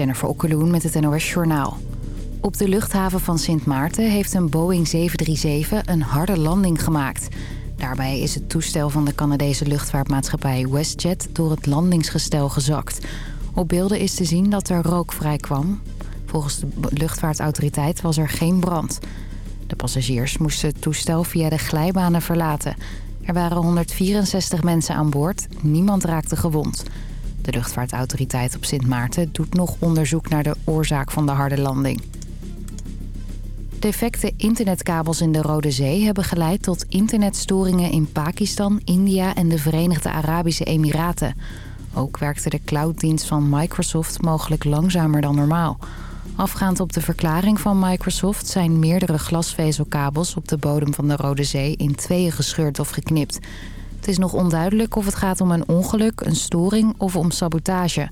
Jennifer Okkeloen met het NOS Journaal. Op de luchthaven van Sint Maarten heeft een Boeing 737 een harde landing gemaakt. Daarbij is het toestel van de Canadese luchtvaartmaatschappij WestJet door het landingsgestel gezakt. Op beelden is te zien dat er rook vrij kwam. Volgens de luchtvaartautoriteit was er geen brand. De passagiers moesten het toestel via de glijbanen verlaten. Er waren 164 mensen aan boord. Niemand raakte gewond. De luchtvaartautoriteit op Sint Maarten doet nog onderzoek naar de oorzaak van de harde landing. Defecte internetkabels in de Rode Zee hebben geleid tot internetstoringen in Pakistan, India en de Verenigde Arabische Emiraten. Ook werkte de clouddienst van Microsoft mogelijk langzamer dan normaal. Afgaand op de verklaring van Microsoft zijn meerdere glasvezelkabels op de bodem van de Rode Zee in tweeën gescheurd of geknipt. Het is nog onduidelijk of het gaat om een ongeluk, een storing of om sabotage.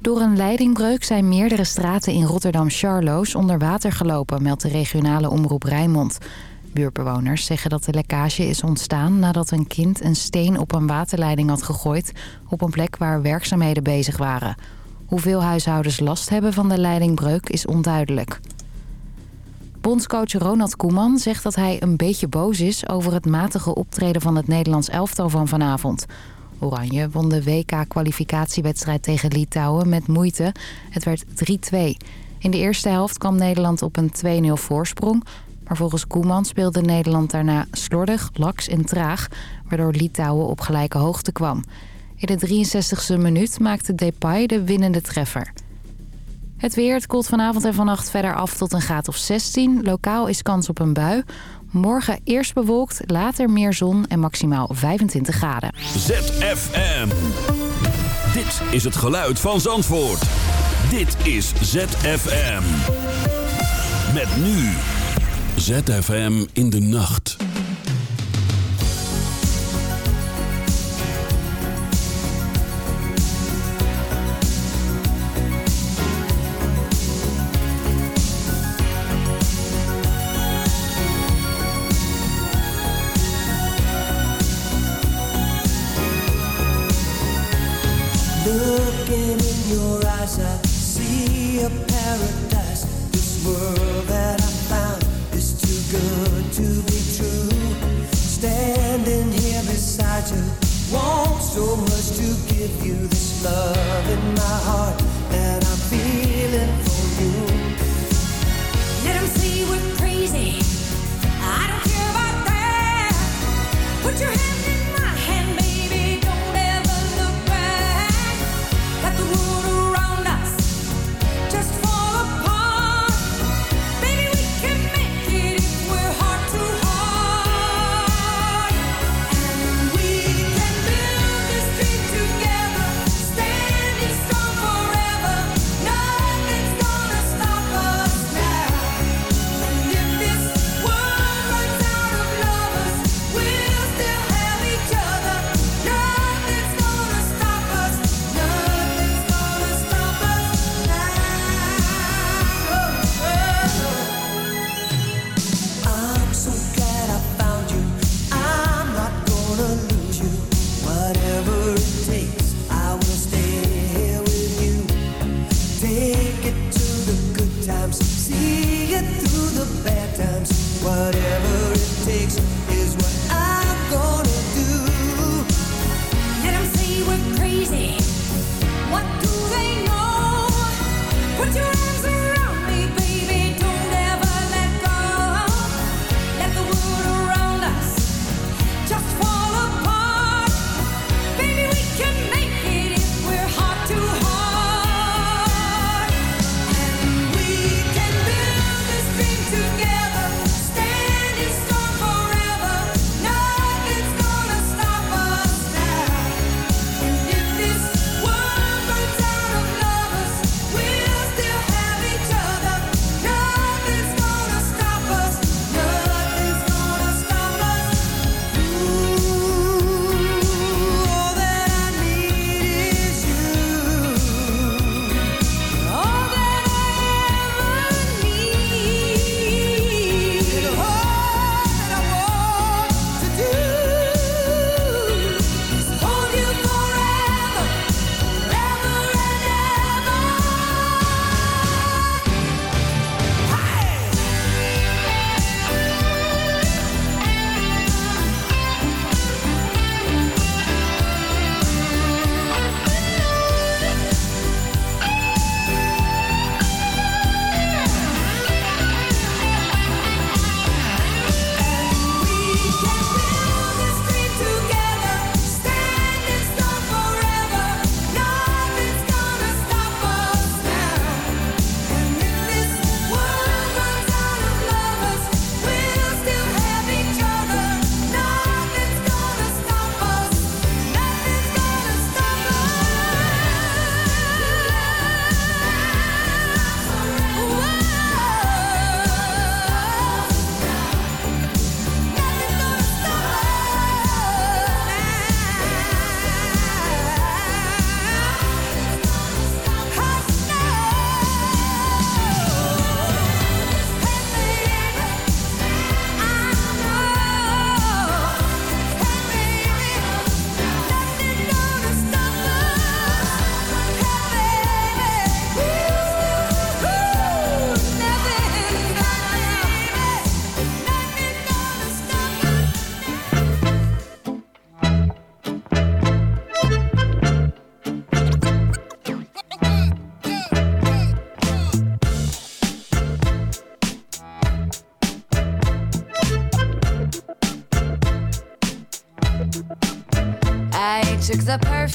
Door een leidingbreuk zijn meerdere straten in Rotterdam-Charloes onder water gelopen, meldt de regionale omroep Rijnmond. Buurtbewoners zeggen dat de lekkage is ontstaan nadat een kind een steen op een waterleiding had gegooid op een plek waar werkzaamheden bezig waren. Hoeveel huishoudens last hebben van de leidingbreuk is onduidelijk. Bondscoach Ronald Koeman zegt dat hij een beetje boos is over het matige optreden van het Nederlands elftal van vanavond. Oranje won de WK-kwalificatiewedstrijd tegen Litouwen met moeite. Het werd 3-2. In de eerste helft kwam Nederland op een 2-0 voorsprong. Maar volgens Koeman speelde Nederland daarna slordig, laks en traag... waardoor Litouwen op gelijke hoogte kwam. In de 63e minuut maakte Depay de winnende treffer. Het weer, het koelt vanavond en vannacht verder af tot een graad of 16. Lokaal is kans op een bui. Morgen eerst bewolkt, later meer zon en maximaal 25 graden. ZFM. Dit is het geluid van Zandvoort. Dit is ZFM. Met nu. ZFM in de nacht.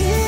you.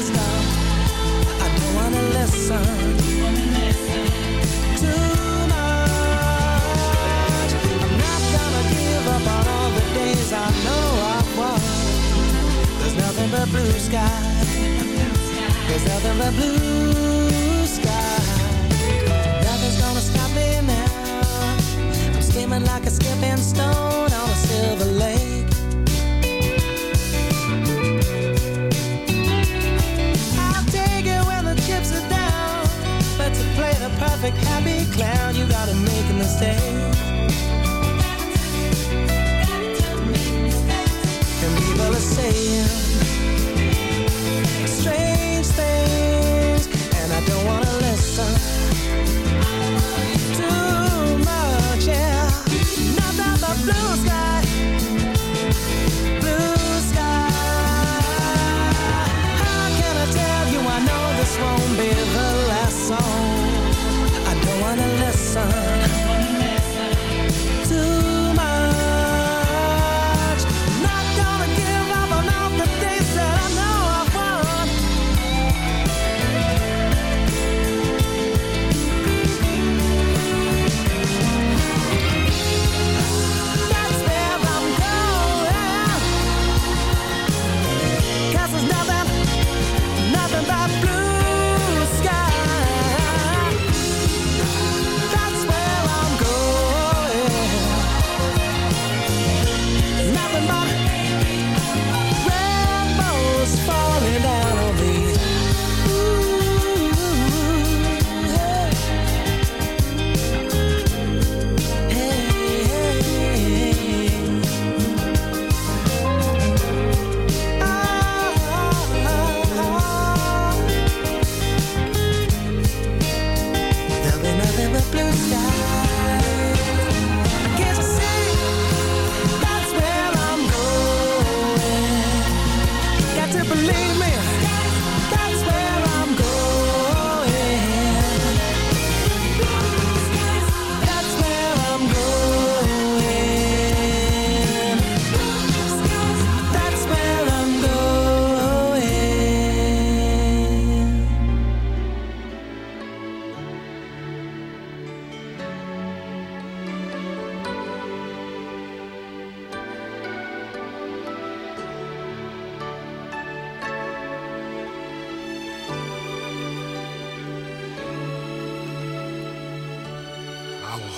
I don't wanna listen. I'm not gonna give up on all the days I know won. There's nothing but blue sky. There's nothing but blue sky. Nothing's gonna stop me now. I'm skimming like a skipping stone on a silver lake. Perfect happy clown, you gotta make a mistake. And people are saying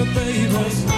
Oh, baby,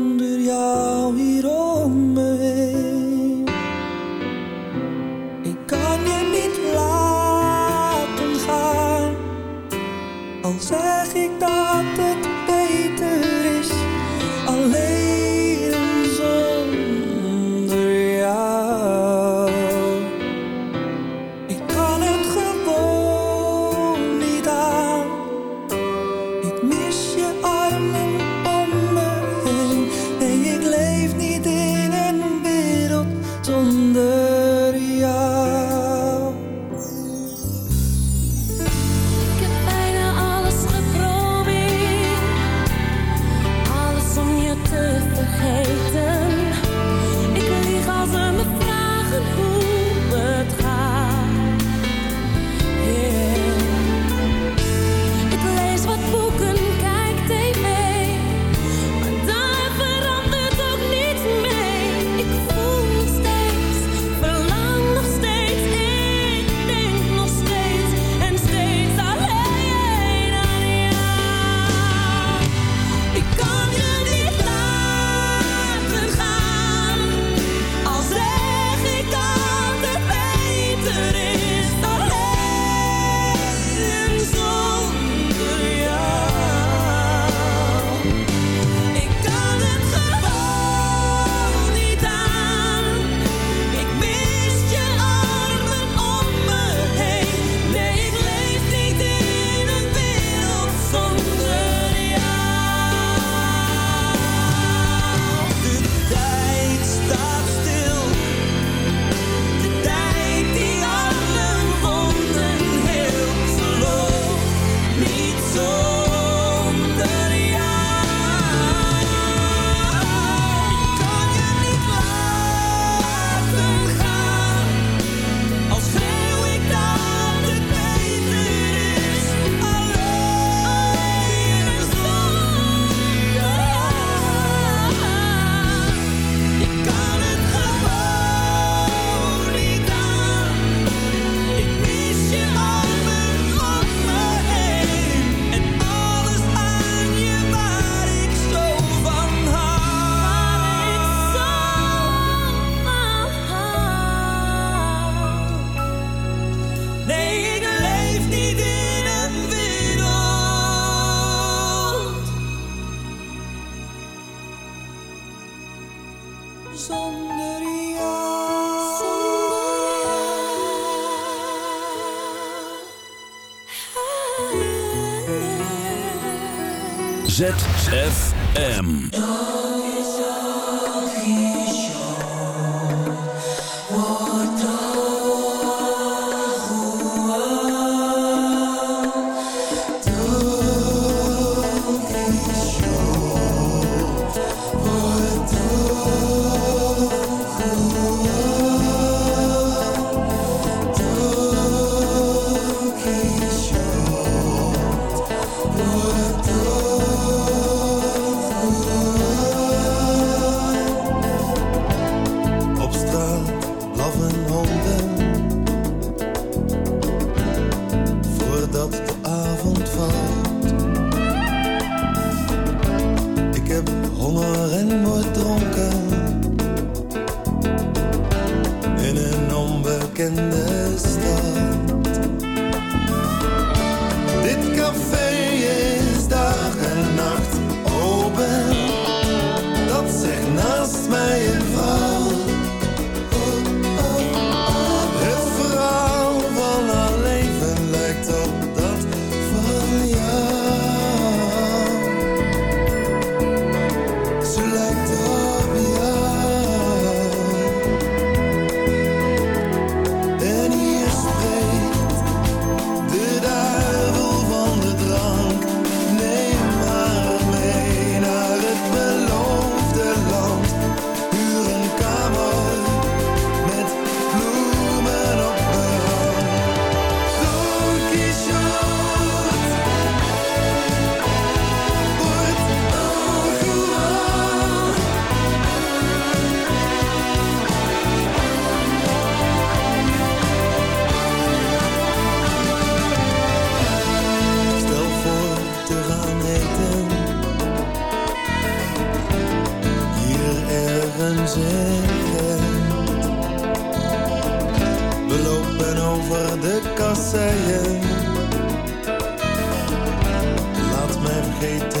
ZFM. Laat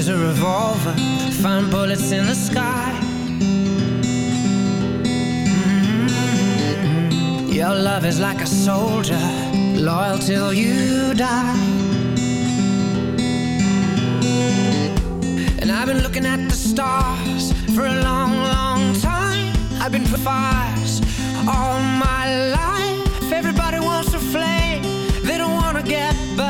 Is a revolver, find bullets in the sky. Mm. Your love is like a soldier, loyal till you die. And I've been looking at the stars for a long, long time. I've been for fires all my life. Everybody wants to flame, they don't wanna get burned.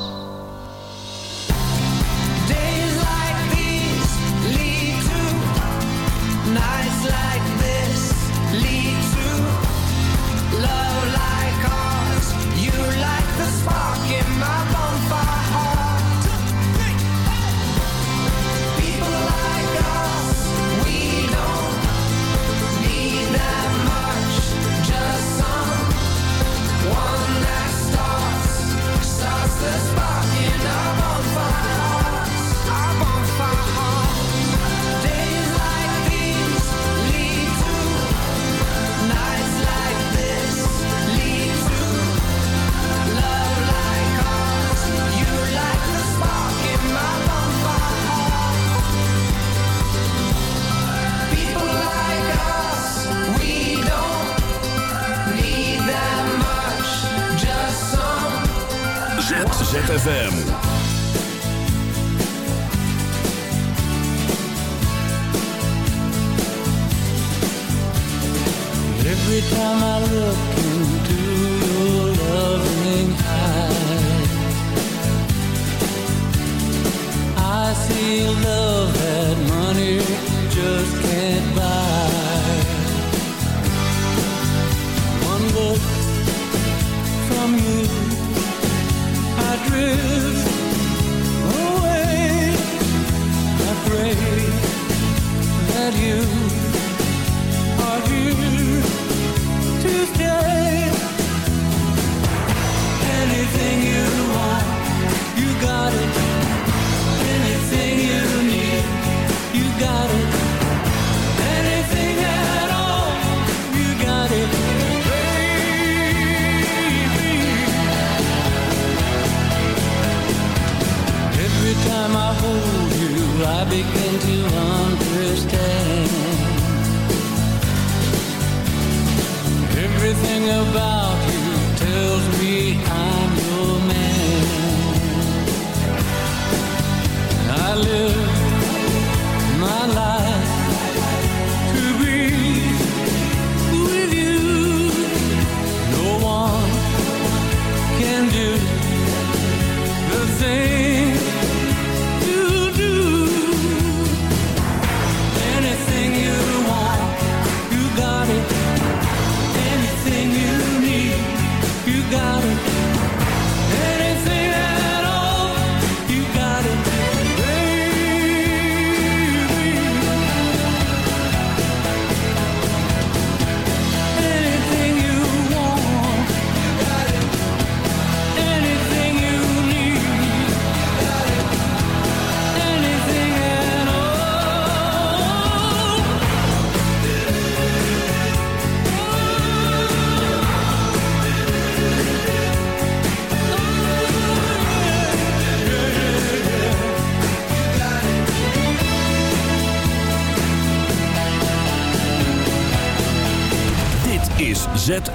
ZFM. Every time I look into your loving eyes, I see love that money just can't buy. One look from you you. sing about